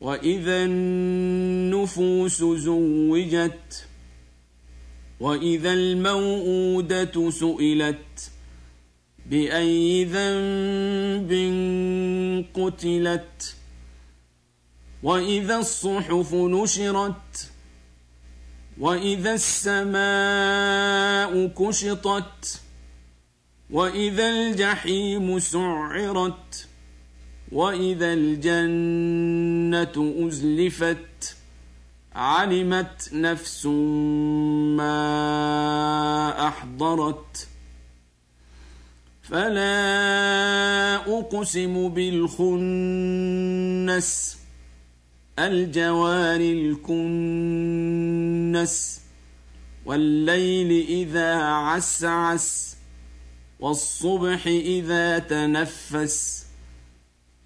وإذا النفوس زوجت وإذا الموءودة سئلت بأي ذنب قتلت وإذا الصحف نشرت وإذا السماء كشطت وإذا الجحيم سعرت وإذا الجنة أزلفت علمت نفس ما أحضرت فلا أقسم بالخنس الجوار الكنس والليل إذا عسعس والصبح إذا تنفس